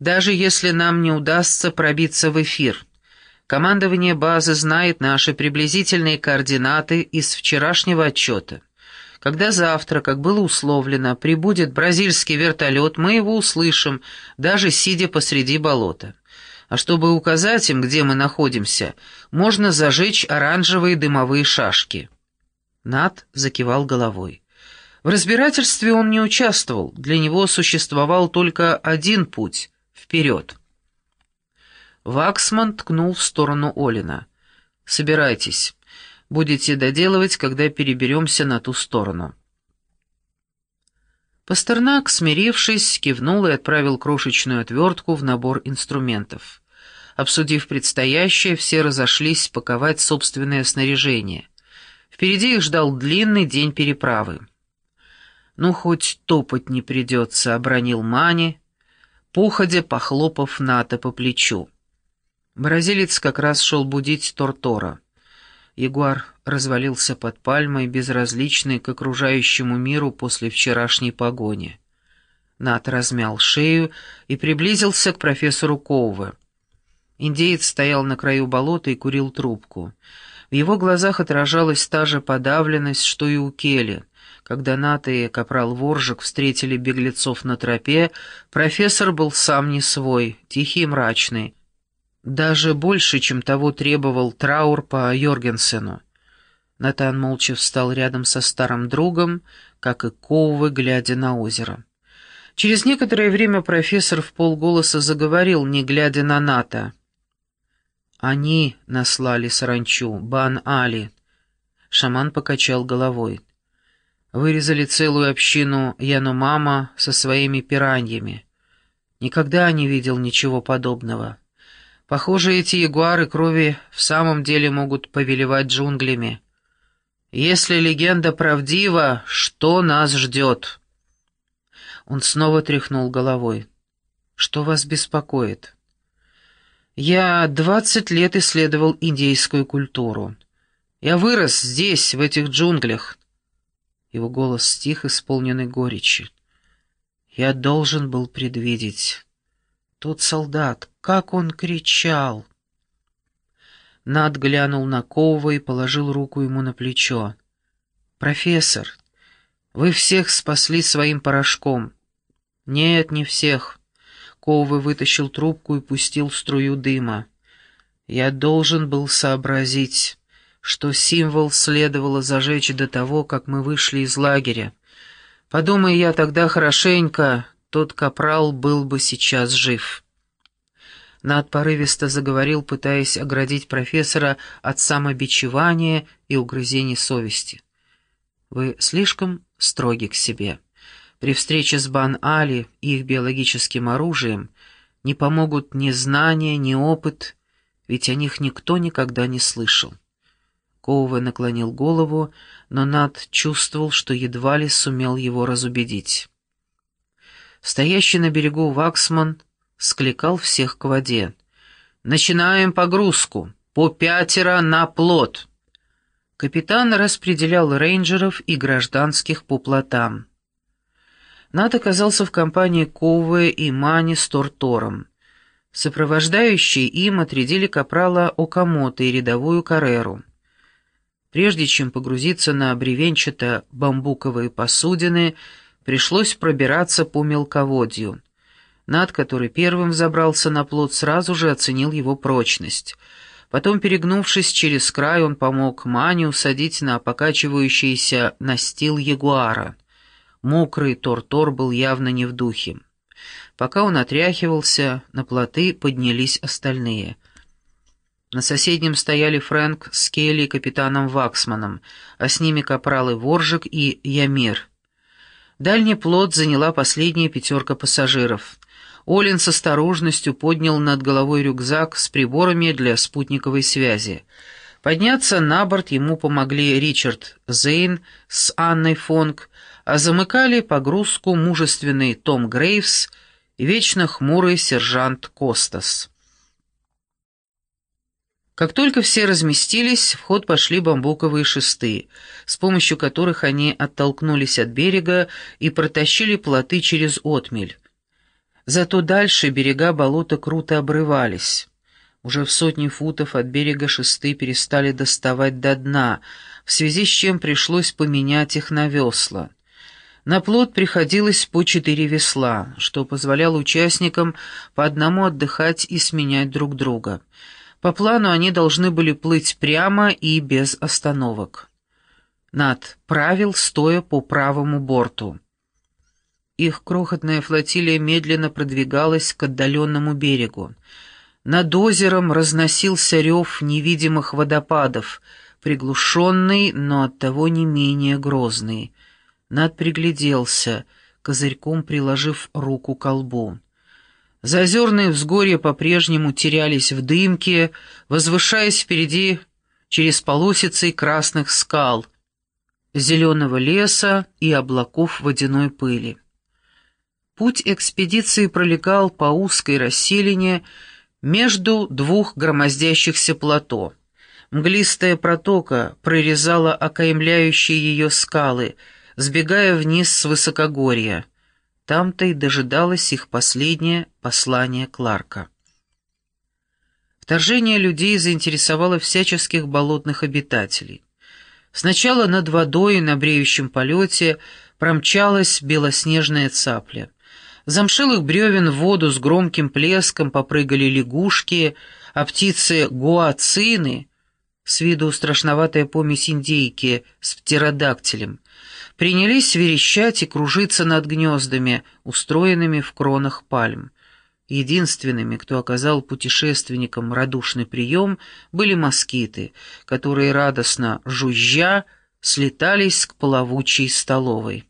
даже если нам не удастся пробиться в эфир. Командование базы знает наши приблизительные координаты из вчерашнего отчета. Когда завтра, как было условлено, прибудет бразильский вертолет, мы его услышим, даже сидя посреди болота. А чтобы указать им, где мы находимся, можно зажечь оранжевые дымовые шашки». Над закивал головой. В разбирательстве он не участвовал, для него существовал только один путь — вперед. Ваксман ткнул в сторону Олина. «Собирайтесь. Будете доделывать, когда переберемся на ту сторону». Пастернак, смирившись, кивнул и отправил крошечную отвертку в набор инструментов. Обсудив предстоящее, все разошлись паковать собственное снаряжение. Впереди их ждал длинный день переправы. «Ну, хоть топать не придется», — обронил Мани, походя похлопав Ната по плечу. Бразилец как раз шел будить Тортора. Ягуар развалился под пальмой, безразличный к окружающему миру после вчерашней погони. Нат размял шею и приблизился к профессору Коуве. Индеец стоял на краю болота и курил трубку. В его глазах отражалась та же подавленность, что и у Келли. Когда Ната и капрал Воржик встретили беглецов на тропе, профессор был сам не свой, тихий и мрачный. Даже больше, чем того требовал траур по Йоргенсену. Натан молча встал рядом со старым другом, как и Коувы, глядя на озеро. Через некоторое время профессор в полголоса заговорил, не глядя на Ната. «Они наслали саранчу, Бан-Али». Шаман покачал головой. Вырезали целую общину Янумама со своими пираньями. Никогда не видел ничего подобного. Похоже, эти ягуары крови в самом деле могут повелевать джунглями. Если легенда правдива, что нас ждет?» Он снова тряхнул головой. «Что вас беспокоит?» «Я двадцать лет исследовал индейскую культуру. Я вырос здесь, в этих джунглях. Его голос стих, исполненный горечи. Я должен был предвидеть. Тот солдат, как он кричал! Над глянул на Кова и положил руку ему на плечо. «Профессор, вы всех спасли своим порошком». «Нет, не всех». Ковы вытащил трубку и пустил струю дыма. «Я должен был сообразить» что символ следовало зажечь до того, как мы вышли из лагеря. Подумай я тогда хорошенько, тот капрал был бы сейчас жив. Над порывисто заговорил, пытаясь оградить профессора от самобичевания и угрызений совести. «Вы слишком строги к себе. При встрече с Бан-Али и их биологическим оружием не помогут ни знания, ни опыт, ведь о них никто никогда не слышал. Коуве наклонил голову, но Над чувствовал, что едва ли сумел его разубедить. Стоящий на берегу Ваксман скликал всех к воде. «Начинаем погрузку! По пятеро на плот!» Капитан распределял рейнджеров и гражданских по плотам. Над оказался в компании Коуве и Мани с Тортором. Сопровождающие им отрядили капрала Окамото и рядовую Кареру. Прежде чем погрузиться на бревенчато-бамбуковые посудины, пришлось пробираться по мелководью. Над, который первым забрался на плот, сразу же оценил его прочность. Потом, перегнувшись через край, он помог Мане усадить на покачивающийся настил ягуара. Мокрый Тор-Тор был явно не в духе. Пока он отряхивался, на плоты поднялись остальные — на соседнем стояли Фрэнк с Келли и капитаном Ваксманом, а с ними капралы Воржик и Ямир. Дальний плот заняла последняя пятерка пассажиров. Олин с осторожностью поднял над головой рюкзак с приборами для спутниковой связи. Подняться на борт ему помогли Ричард Зейн с Анной Фонг, а замыкали погрузку мужественный Том Грейвс и вечно хмурый сержант Костас. Как только все разместились, в ход пошли бамбуковые шесты, с помощью которых они оттолкнулись от берега и протащили плоты через отмель. Зато дальше берега болота круто обрывались. Уже в сотни футов от берега шесты перестали доставать до дна, в связи с чем пришлось поменять их на весла. На плот приходилось по четыре весла, что позволяло участникам по одному отдыхать и сменять друг друга. По плану они должны были плыть прямо и без остановок. Над правил, стоя по правому борту. Их крохотная флотилия медленно продвигалась к отдаленному берегу. Над озером разносился рев невидимых водопадов, приглушенный, но оттого не менее грозный. Над пригляделся, козырьком приложив руку к колбу. Заозерные взгорья по-прежнему терялись в дымке, возвышаясь впереди через полосицы красных скал, зеленого леса и облаков водяной пыли. Путь экспедиции пролегал по узкой расселине между двух громоздящихся плато. Мглистая протока прорезала окаймляющие ее скалы, сбегая вниз с высокогорья. Там-то и дожидалось их последнее послание Кларка. Вторжение людей заинтересовало всяческих болотных обитателей. Сначала над водой на бреющем полете промчалась белоснежная цапля — замшелых бревен в воду с громким плеском попрыгали лягушки, а птицы гуацины, с виду страшноватая помесь индейки с птеродактилем, принялись верещать и кружиться над гнездами, устроенными в кронах пальм. Единственными, кто оказал путешественникам радушный прием, были москиты, которые радостно жужжа слетались к плавучей столовой.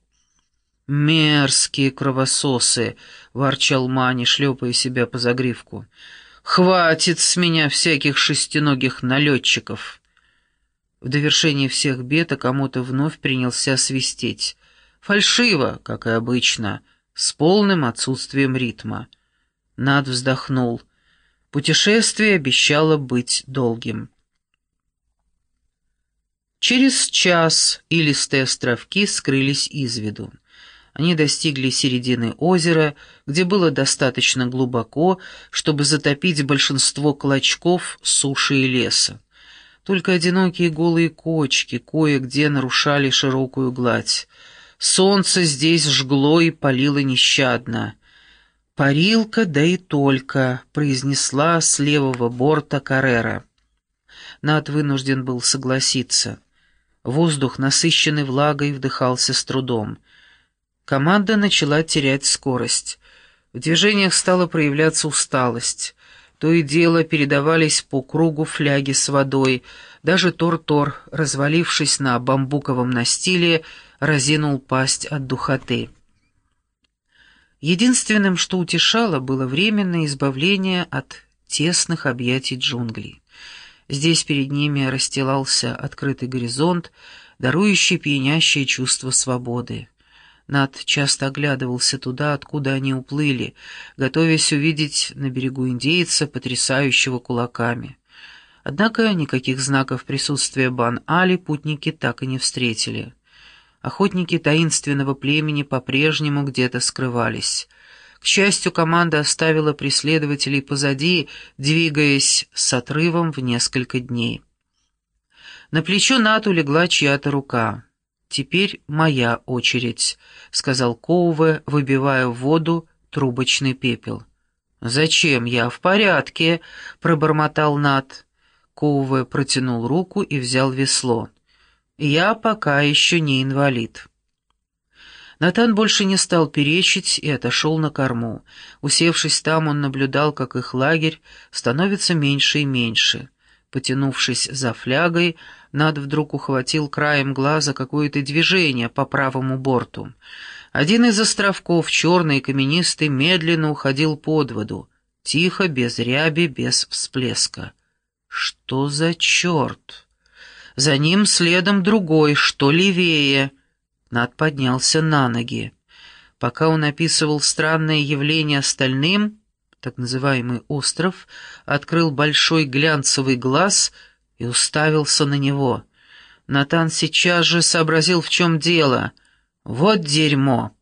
«Мерзкие кровососы!» — ворчал Мани, шлепая себя по загривку. «Хватит с меня всяких шестиногих налетчиков!» В довершение всех бед кому-то вновь принялся свистеть. Фальшиво, как и обычно, с полным отсутствием ритма. Над вздохнул. Путешествие обещало быть долгим. Через час илистые островки скрылись из виду. Они достигли середины озера, где было достаточно глубоко, чтобы затопить большинство клочков суши и леса. Только одинокие голые кочки кое-где нарушали широкую гладь. Солнце здесь жгло и палило нещадно. «Парилка, да и только», — произнесла с левого борта Каррера. Над вынужден был согласиться. Воздух, насыщенный влагой, вдыхался с трудом — Команда начала терять скорость. В движениях стала проявляться усталость. То и дело передавались по кругу фляги с водой. Даже Тор-Тор, развалившись на бамбуковом настиле, разинул пасть от духоты. Единственным, что утешало, было временное избавление от тесных объятий джунглей. Здесь перед ними расстилался открытый горизонт, дарующий пьянящее чувство свободы. Над часто оглядывался туда, откуда они уплыли, готовясь увидеть на берегу индейца, потрясающего кулаками. Однако никаких знаков присутствия Бан-Али путники так и не встретили. Охотники таинственного племени по-прежнему где-то скрывались. К счастью, команда оставила преследователей позади, двигаясь с отрывом в несколько дней. На плечо Нату легла чья-то рука. «Теперь моя очередь», — сказал Коуве, выбивая в воду трубочный пепел. «Зачем я в порядке?» — пробормотал Нат. Коуве протянул руку и взял весло. «Я пока еще не инвалид». Натан больше не стал перечить и отошел на корму. Усевшись там, он наблюдал, как их лагерь становится меньше и меньше. Потянувшись за флягой, Над вдруг ухватил краем глаза какое-то движение по правому борту. Один из островков, черный и каменистый, медленно уходил под воду. Тихо, без ряби, без всплеска. Что за черт? За ним следом другой, что левее. Над поднялся на ноги. Пока он описывал странное явление остальным, так называемый остров, открыл большой глянцевый глаз и уставился на него. Натан сейчас же сообразил, в чем дело. «Вот дерьмо!»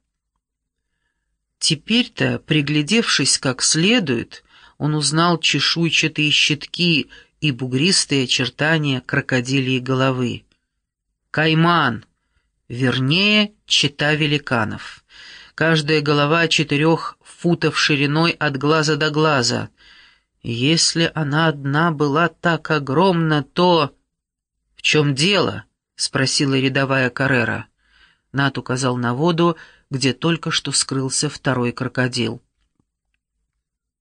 Теперь-то, приглядевшись как следует, он узнал чешуйчатые щитки и бугристые очертания крокодилии головы. Кайман, вернее, чита великанов. Каждая голова четырех футов шириной от глаза до глаза. Если она одна была так огромна, то... «В чем дело?» — спросила рядовая Каррера. Нат указал на воду, где только что скрылся второй крокодил.